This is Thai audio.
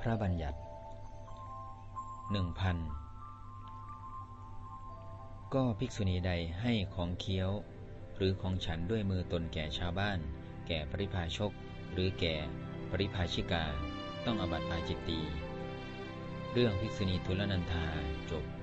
พระบัญญัติหนึ่งพันก็ภิกษุณีใดให้ของเคี้ยว หรือของฉันด้วยมือตนแก่ชาวบ้าน แก่ปริพาชก หรือแก่ปริพาชิกา ต้องอบัติปาจิตตี เรื่องภิกษุณีทุลนันธาจบ